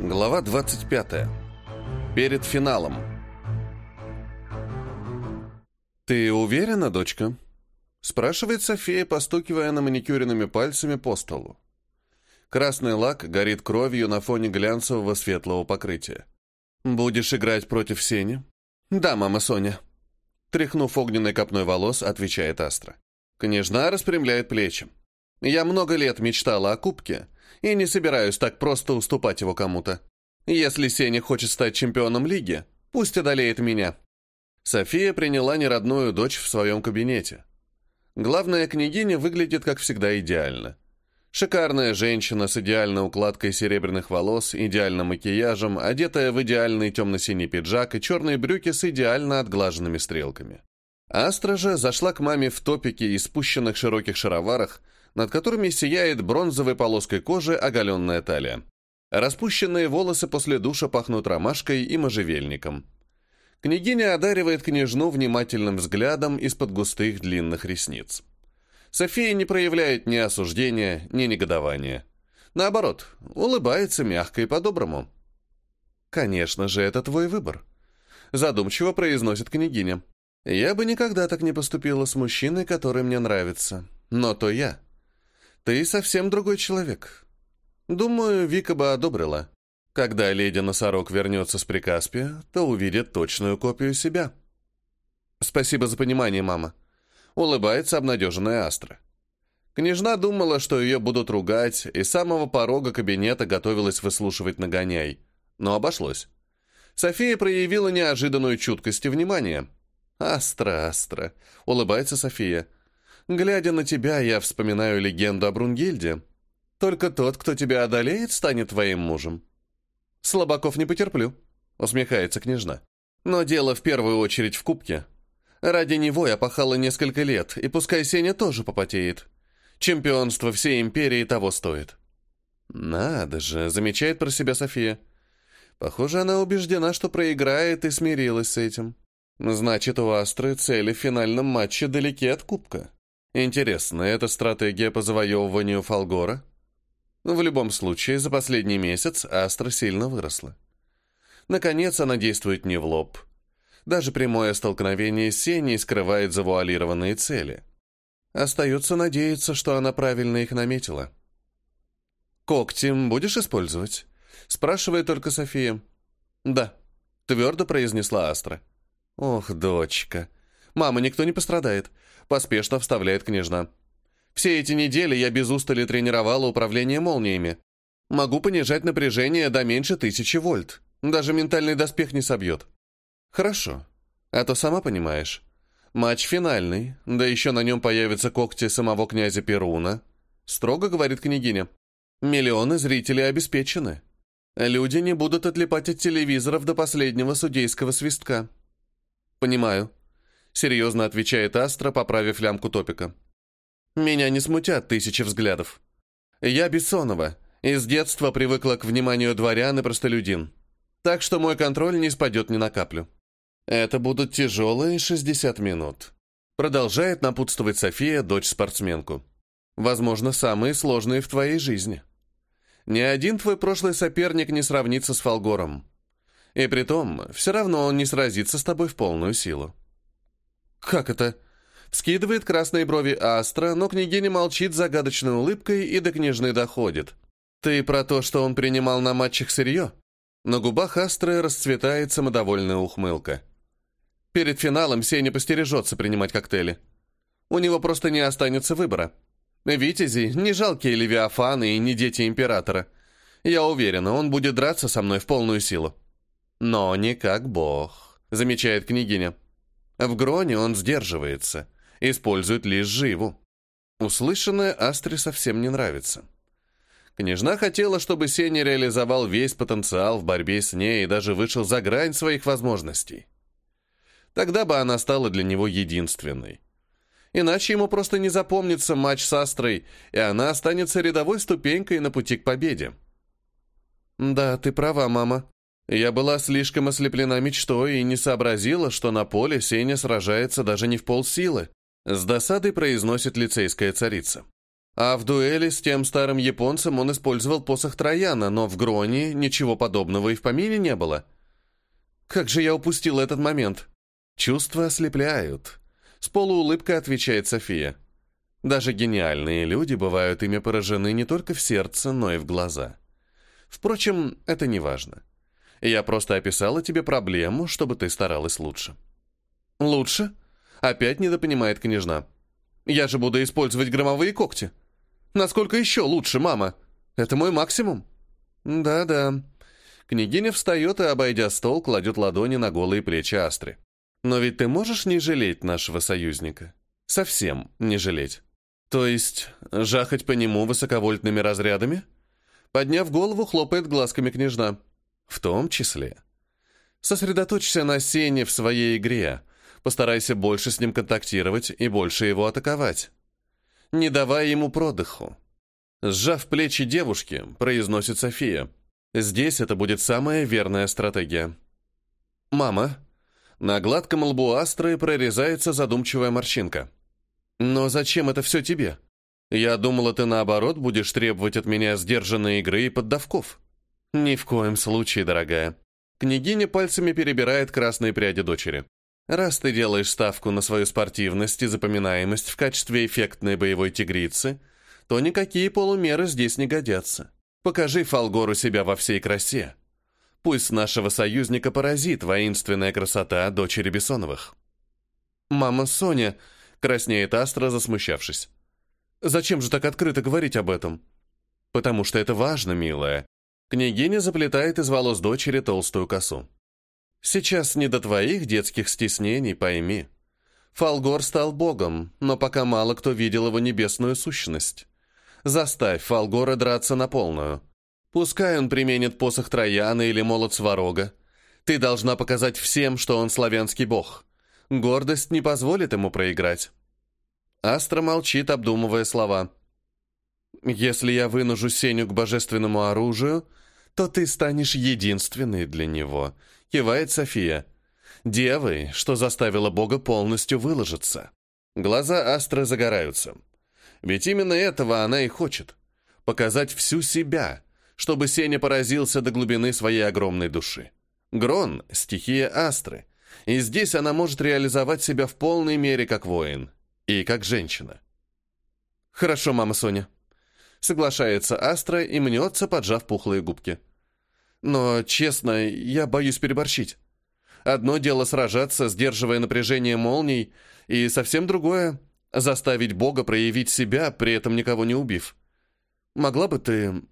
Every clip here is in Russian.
Глава 25. Перед финалом. «Ты уверена, дочка?» — спрашивает София, постукивая на маникюренными пальцами по столу. Красный лак горит кровью на фоне глянцевого светлого покрытия. «Будешь играть против Сени?» «Да, мама Соня». Тряхнув огненной копной волос, отвечает Астра. Княжна распрямляет плечи. «Я много лет мечтала о кубке, и не собираюсь так просто уступать его кому-то. Если Сеня хочет стать чемпионом лиги, пусть одолеет меня». София приняла неродную дочь в своем кабинете. Главная княгиня выглядит, как всегда, идеально. Шикарная женщина с идеальной укладкой серебряных волос, идеальным макияжем, одетая в идеальный темно-синий пиджак и черные брюки с идеально отглаженными стрелками. Астра же зашла к маме в топике и спущенных широких шароварах, над которыми сияет бронзовой полоской кожи оголенная талия. Распущенные волосы после душа пахнут ромашкой и можжевельником. Княгиня одаривает княжну внимательным взглядом из-под густых длинных ресниц. София не проявляет ни осуждения, ни негодования. Наоборот, улыбается мягко и по-доброму. «Конечно же, это твой выбор», — задумчиво произносит княгиня. «Я бы никогда так не поступила с мужчиной, который мне нравится. Но то я. Ты совсем другой человек. Думаю, Вика бы одобрила. Когда леди Носорог вернется с Прикаспия, то увидит точную копию себя». «Спасибо за понимание, мама», улыбается обнадеженная Астра. Княжна думала, что ее будут ругать, и с самого порога кабинета готовилась выслушивать нагоняй. Но обошлось. София проявила неожиданную чуткость и внимание. «Астра, Астра», — улыбается София. «Глядя на тебя, я вспоминаю легенду о Брунгильде. Только тот, кто тебя одолеет, станет твоим мужем». «Слабаков не потерплю», — усмехается княжна. «Но дело в первую очередь в кубке. Ради него я пахала несколько лет, и пускай Сеня тоже попотеет. Чемпионство всей империи того стоит. Надо же, замечает про себя София. Похоже, она убеждена, что проиграет и смирилась с этим. Значит, у Астры цели в финальном матче далеки от кубка. Интересно, это стратегия по завоевыванию Фалгора? В любом случае, за последний месяц Астра сильно выросла. Наконец, она действует не в лоб, даже прямое столкновение с Сеней скрывает завуалированные цели. Остается надеяться, что она правильно их наметила. «Когти будешь использовать?» — спрашивает только София. «Да», — твердо произнесла Астра. «Ох, дочка. Мама, никто не пострадает», — поспешно вставляет княжна. «Все эти недели я без устали тренировала управление молниями. Могу понижать напряжение до меньше тысячи вольт. Даже ментальный доспех не собьет». «Хорошо. А то сама понимаешь. Матч финальный, да еще на нем появятся когти самого князя Перуна. Строго говорит княгиня. Миллионы зрителей обеспечены. Люди не будут отлипать от телевизоров до последнего судейского свистка. Понимаю. Серьезно отвечает Астра, поправив лямку топика. Меня не смутят тысячи взглядов. Я Бессонова, из детства привыкла к вниманию дворян и простолюдин. Так что мой контроль не спадет ни на каплю. Это будут тяжелые 60 минут. Продолжает напутствовать София, дочь-спортсменку. Возможно, самые сложные в твоей жизни. Ни один твой прошлый соперник не сравнится с Фолгором. И притом, все равно он не сразится с тобой в полную силу. Как это? Вскидывает красные брови Астра, но княгиня молчит загадочной улыбкой и до княжны доходит. Ты про то, что он принимал на матчах сырье? На губах Астры расцветает самодовольная ухмылка. Перед финалом Сеня постережется принимать коктейли. У него просто не останется выбора. Витязи — не жалкие левиафаны и не дети императора. Я уверена, он будет драться со мной в полную силу. Но не как бог, замечает княгиня. В Гроне он сдерживается, использует лишь живу. Услышанное Астре совсем не нравится. Княжна хотела, чтобы Сеня реализовал весь потенциал в борьбе с ней и даже вышел за грань своих возможностей. Тогда бы она стала для него единственной. Иначе ему просто не запомнится матч с Астрой, и она останется рядовой ступенькой на пути к победе. «Да, ты права, мама. Я была слишком ослеплена мечтой и не сообразила, что на поле Сеня сражается даже не в полсилы», с досадой произносит лицейская царица. А в дуэли с тем старым японцем он использовал посох Трояна, но в Гроне ничего подобного и в помине не было. Как же я упустил этот момент? Чувства ослепляют. С полуулыбкой отвечает София. Даже гениальные люди бывают ими поражены не только в сердце, но и в глаза. Впрочем, это не важно. Я просто описала тебе проблему, чтобы ты старалась лучше. Лучше? Опять недопонимает княжна. Я же буду использовать громовые когти. Насколько еще лучше, мама? Это мой максимум. Да-да. Княгиня встает и, обойдя стол, кладет ладони на голые плечи Астры. Но ведь ты можешь не жалеть нашего союзника? Совсем не жалеть. То есть, жахать по нему высоковольтными разрядами? Подняв голову, хлопает глазками княжна. В том числе. Сосредоточься на Сене в своей игре. Постарайся больше с ним контактировать и больше его атаковать. Не давай ему продыху. Сжав плечи девушки, произносит София. Здесь это будет самая верная стратегия. «Мама». На гладком лбу Астры прорезается задумчивая морщинка. «Но зачем это все тебе? Я думала, ты наоборот будешь требовать от меня сдержанной игры и поддавков». «Ни в коем случае, дорогая». Княгиня пальцами перебирает красные пряди дочери. «Раз ты делаешь ставку на свою спортивность и запоминаемость в качестве эффектной боевой тигрицы, то никакие полумеры здесь не годятся. Покажи Фалгору себя во всей красе. Пусть нашего союзника поразит воинственная красота дочери Бессоновых». «Мама Соня», — краснеет Астра, засмущавшись. «Зачем же так открыто говорить об этом?» «Потому что это важно, милая». Княгиня заплетает из волос дочери толстую косу. «Сейчас не до твоих детских стеснений, пойми. Фалгор стал богом, но пока мало кто видел его небесную сущность. Заставь Фалгора драться на полную. Пускай он применит посох Трояна или молот Сварога. Ты должна показать всем, что он славянский бог. Гордость не позволит ему проиграть. Астра молчит, обдумывая слова. «Если я вынужу Сеню к божественному оружию, то ты станешь единственной для него», — кивает София. «Девой, что заставила Бога полностью выложиться». Глаза Астры загораются. Ведь именно этого она и хочет. Показать всю себя, чтобы Сеня поразился до глубины своей огромной души. Грон — стихия Астры, и здесь она может реализовать себя в полной мере как воин и как женщина. «Хорошо, мама Соня», — соглашается Астра и мнется, поджав пухлые губки. «Но, честно, я боюсь переборщить. Одно дело сражаться, сдерживая напряжение молний, и совсем другое Заставить Бога проявить себя, при этом никого не убив. Могла бы ты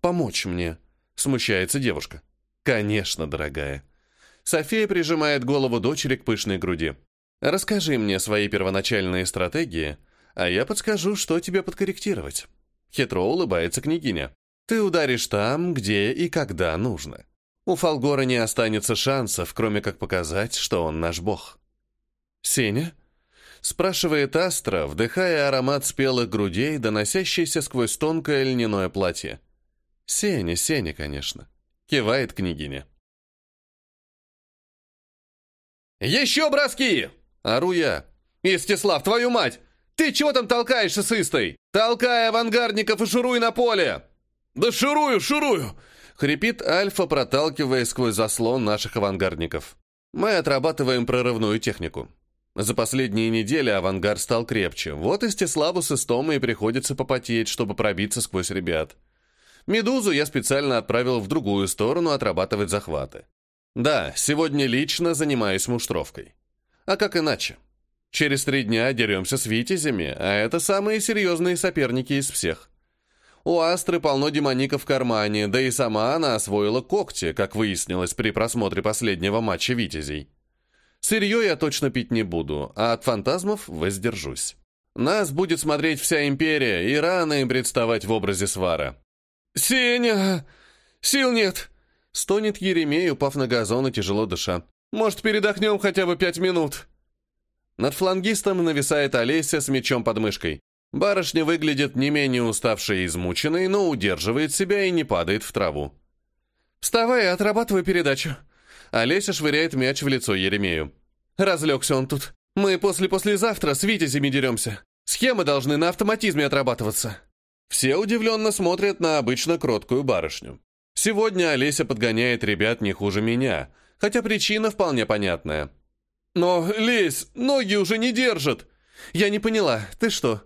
помочь мне?» Смущается девушка. «Конечно, дорогая». София прижимает голову дочери к пышной груди. «Расскажи мне свои первоначальные стратегии, а я подскажу, что тебе подкорректировать». Хитро улыбается княгиня. «Ты ударишь там, где и когда нужно. У Фалгора не останется шансов, кроме как показать, что он наш бог». «Сеня?» спрашивает Астра, вдыхая аромат спелых грудей, доносящийся сквозь тонкое льняное платье. «Сеня, Сеня, конечно», — кивает княгиня. «Еще броски!» — ору я. «Истислав, твою мать! Ты чего там толкаешься с Истой? Толкай авангардников и шуруй на поле!» «Да шурую, шурую!» — хрипит Альфа, проталкивая сквозь заслон наших авангардников. Мы отрабатываем прорывную технику. За последние недели авангард стал крепче. Вот и Стеславу с Истомой приходится попотеть, чтобы пробиться сквозь ребят. Медузу я специально отправил в другую сторону отрабатывать захваты. Да, сегодня лично занимаюсь муштровкой. А как иначе? Через три дня деремся с витязями, а это самые серьезные соперники из всех. У Астры полно демоников в кармане, да и сама она освоила когти, как выяснилось при просмотре последнего матча витязей. Сырье я точно пить не буду, а от фантазмов воздержусь. Нас будет смотреть вся империя, и рано им представать в образе свара. «Сеня! Сил нет!» Стонет Еремей, упав на газон и тяжело дыша. «Может, передохнем хотя бы пять минут?» Над флангистом нависает Олеся с мечом под мышкой. Барышня выглядит не менее уставшей и измученной, но удерживает себя и не падает в траву. «Вставай отрабатывай передачу», Олеся швыряет мяч в лицо Еремею. «Разлегся он тут. Мы после-послезавтра с витязями деремся. Схемы должны на автоматизме отрабатываться». Все удивленно смотрят на обычно кроткую барышню. Сегодня Олеся подгоняет ребят не хуже меня, хотя причина вполне понятная. «Но, Лесь, ноги уже не держат!» «Я не поняла, ты что,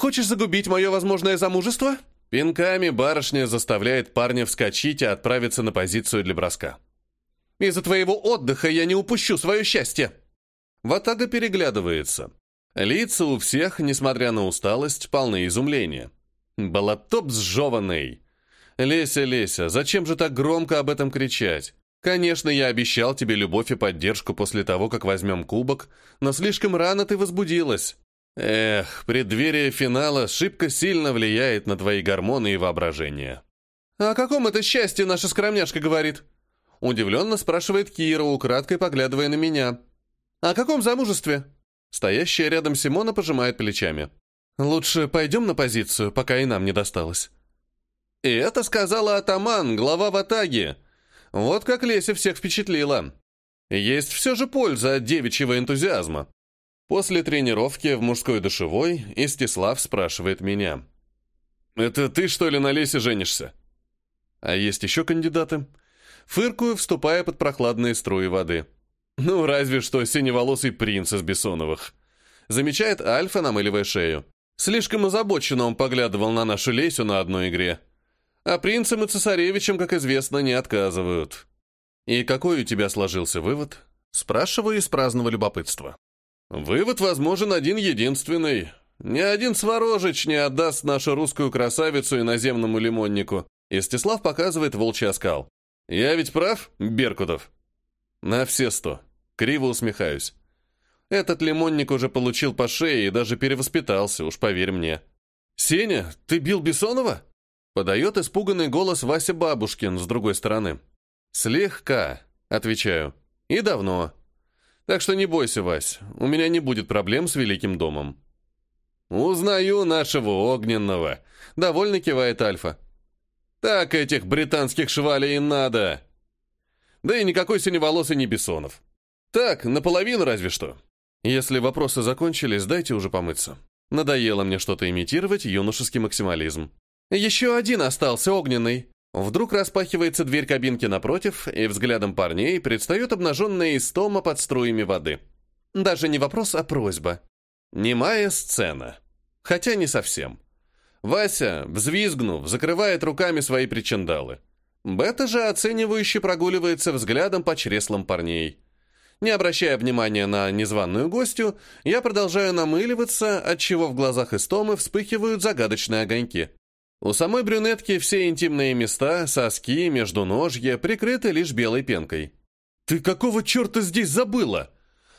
хочешь загубить мое возможное замужество?» Пинками барышня заставляет парня вскочить и отправиться на позицию для броска. «Из-за твоего отдыха я не упущу свое счастье!» Ватага переглядывается. Лица у всех, несмотря на усталость, полны изумления. Болотоп сжеванный. «Леся, Леся, зачем же так громко об этом кричать? Конечно, я обещал тебе любовь и поддержку после того, как возьмем кубок, но слишком рано ты возбудилась. Эх, преддверие финала шибко сильно влияет на твои гормоны и воображение». «О каком это счастье наша скромняшка говорит?» Удивленно спрашивает Кира, украдкой поглядывая на меня. «О каком замужестве?» Стоящая рядом Симона пожимает плечами. «Лучше пойдем на позицию, пока и нам не досталось». И это сказала атаман, глава Ватаги. Вот как Леся всех впечатлила. Есть все же польза от девичьего энтузиазма. После тренировки в мужской душевой Истислав спрашивает меня. «Это ты, что ли, на Лесе женишься?» А есть еще кандидаты? Фыркую, вступая под прохладные струи воды. Ну, разве что синеволосый принц из Бессоновых. Замечает Альфа, намыливая шею. Слишком озабоченно он поглядывал на нашу Лесю на одной игре. А принцам и цесаревичам, как известно, не отказывают. И какой у тебя сложился вывод? Спрашиваю из праздного любопытства. Вывод возможен один-единственный. Ни один сворожич не отдаст нашу русскую красавицу иноземному лимоннику. Истислав показывает волчий оскал. Я ведь прав, Беркутов? На все сто. Криво усмехаюсь. Этот лимонник уже получил по шее и даже перевоспитался, уж поверь мне. «Сеня, ты бил Бессонова?» Подает испуганный голос Вася Бабушкин с другой стороны. «Слегка», — отвечаю. «И давно. Так что не бойся, Вась, у меня не будет проблем с Великим домом». «Узнаю нашего огненного», — довольно кивает Альфа. «Так этих британских швалей и надо». Да и никакой синеволосый не Бессонов. Так, наполовину разве что. Если вопросы закончились, дайте уже помыться. Надоело мне что-то имитировать юношеский максимализм. Еще один остался огненный. Вдруг распахивается дверь кабинки напротив, и взглядом парней предстает обнаженная истома под струями воды. Даже не вопрос, а просьба. Немая сцена. Хотя не совсем. Вася, взвизгнув, закрывает руками свои причиндалы. Бета же оценивающе прогуливается взглядом по чреслам парней. Не обращая внимания на незваную гостью, я продолжаю намыливаться, отчего в глазах Истомы вспыхивают загадочные огоньки. У самой брюнетки все интимные места, соски, междуножья прикрыты лишь белой пенкой. «Ты какого черта здесь забыла?»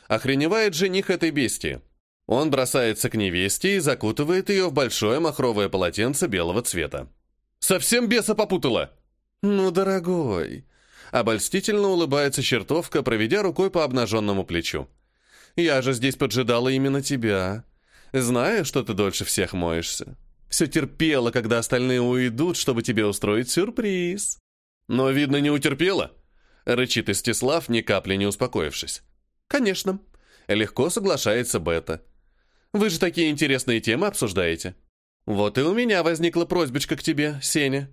Охреневает жених этой бестии. Он бросается к невесте и закутывает ее в большое махровое полотенце белого цвета. «Совсем беса попутала?» «Ну, дорогой!» Обольстительно улыбается чертовка, проведя рукой по обнаженному плечу. «Я же здесь поджидала именно тебя. Знаю, что ты дольше всех моешься. Все терпела, когда остальные уйдут, чтобы тебе устроить сюрприз. Но, видно, не утерпела. Рычит Истислав, ни капли не успокоившись. Конечно. Легко соглашается Бета. Вы же такие интересные темы обсуждаете. Вот и у меня возникла просьбочка к тебе, Сеня.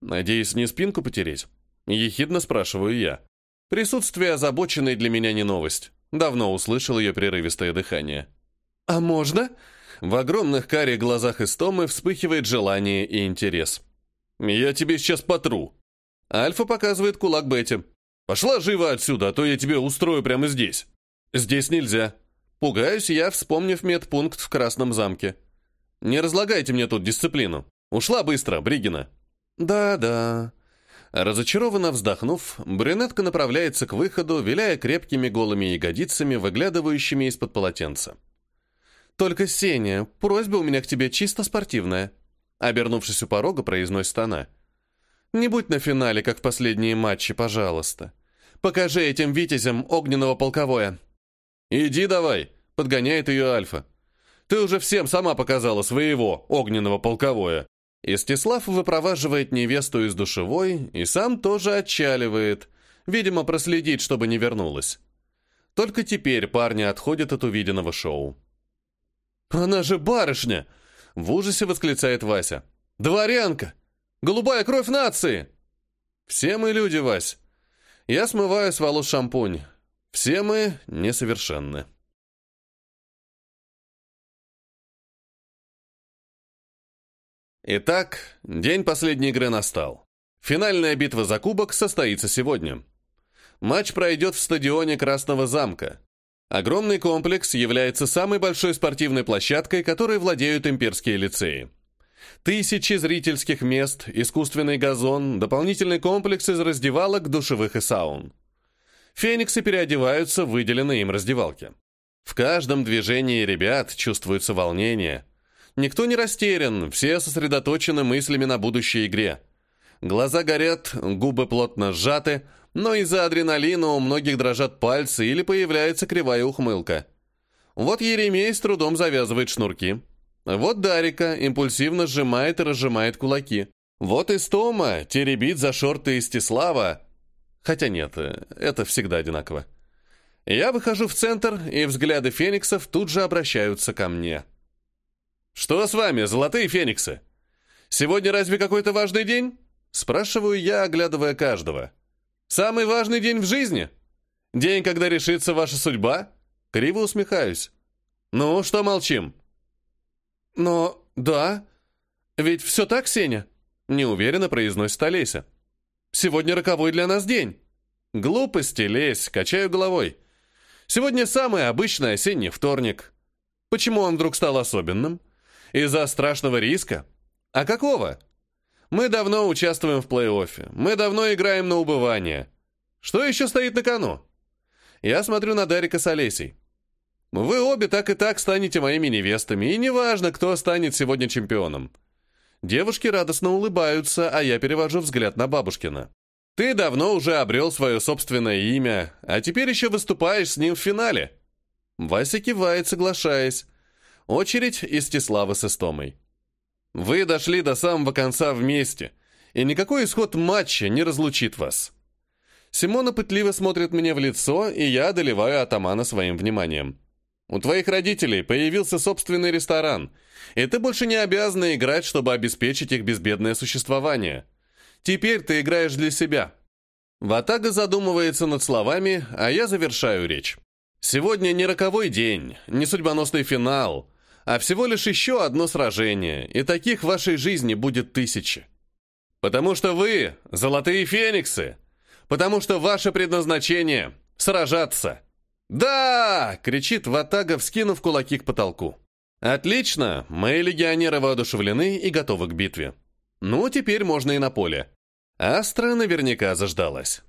Надеюсь, не спинку потереть? Ехидно спрашиваю я. Присутствие озабоченной для меня не новость. Давно услышал ее прерывистое дыхание. «А можно?» В огромных карих глазах Истомы вспыхивает желание и интерес. «Я тебе сейчас потру». Альфа показывает кулак Бетти. «Пошла живо отсюда, а то я тебе устрою прямо здесь». «Здесь нельзя». Пугаюсь я, вспомнив медпункт в Красном замке. «Не разлагайте мне тут дисциплину. Ушла быстро, Бригина». «Да-да». Разочарованно вздохнув, брюнетка направляется к выходу, виляя крепкими голыми ягодицами, выглядывающими из-под полотенца. «Только, Сеня, просьба у меня к тебе чисто спортивная», обернувшись у порога, произносит она. «Не будь на финале, как в последние матчи, пожалуйста. Покажи этим витязям огненного полковое». «Иди давай», — подгоняет ее Альфа. «Ты уже всем сама показала своего огненного полковое». Истислав выпроваживает невесту из душевой и сам тоже отчаливает, видимо, проследить, чтобы не вернулась. Только теперь парни отходят от увиденного шоу. «Она же барышня!» — в ужасе восклицает Вася. Дворянка! Голубая кровь нации!» «Все мы люди, Вась. Я смываю с волос шампунь. Все мы несовершенны». Итак, день последней игры настал. Финальная битва за кубок состоится сегодня. Матч пройдет в стадионе Красного замка. Огромный комплекс является самой большой спортивной площадкой, которой владеют имперские лицеи. Тысячи зрительских мест, искусственный газон, дополнительный комплекс из раздевалок, душевых и саун. Фениксы переодеваются в выделенные им раздевалки. В каждом движении ребят чувствуется волнение. Никто не растерян, все сосредоточены мыслями на будущей игре. Глаза горят, губы плотно сжаты, но из-за адреналина у многих дрожат пальцы или появляется кривая ухмылка. Вот Еремей с трудом завязывает шнурки. Вот Дарика импульсивно сжимает и разжимает кулаки. Вот Истома теребит за шорты Истислава. Хотя нет, это всегда одинаково. Я выхожу в центр, и взгляды фениксов тут же обращаются ко мне. «Что с вами, золотые фениксы? Сегодня разве какой-то важный день?» Спрашиваю я, оглядывая каждого. «Самый важный день в жизни? День, когда решится ваша судьба?» Криво усмехаюсь. «Ну, что молчим?» «Но да. Ведь все так, Сеня?» Неуверенно произносит Олеся. «Сегодня роковой для нас день». «Глупости, лезь, качаю головой. Сегодня самый обычный осенний вторник. Почему он вдруг стал особенным? Из-за страшного риска? А какого? Мы давно участвуем в плей-оффе. Мы давно играем на убывание. Что еще стоит на кону? Я смотрю на Дарика с Олесей. Вы обе так и так станете моими невестами, и неважно, кто станет сегодня чемпионом. Девушки радостно улыбаются, а я перевожу взгляд на бабушкина. Ты давно уже обрел свое собственное имя, а теперь еще выступаешь с ним в финале. Вася кивает, соглашаясь. Очередь Истислава с Истомой. Вы дошли до самого конца вместе, и никакой исход матча не разлучит вас. Симона пытливо смотрит мне в лицо, и я одолеваю атамана своим вниманием. У твоих родителей появился собственный ресторан, и ты больше не обязана играть, чтобы обеспечить их безбедное существование. Теперь ты играешь для себя. Ватага задумывается над словами, а я завершаю речь. Сегодня не роковой день, не судьбоносный финал, а всего лишь еще одно сражение, и таких в вашей жизни будет тысячи. Потому что вы — золотые фениксы, потому что ваше предназначение — сражаться. «Да!» — кричит Ватага, вскинув кулаки к потолку. «Отлично! Мои легионеры воодушевлены и готовы к битве. Ну, теперь можно и на поле». Астра наверняка заждалась.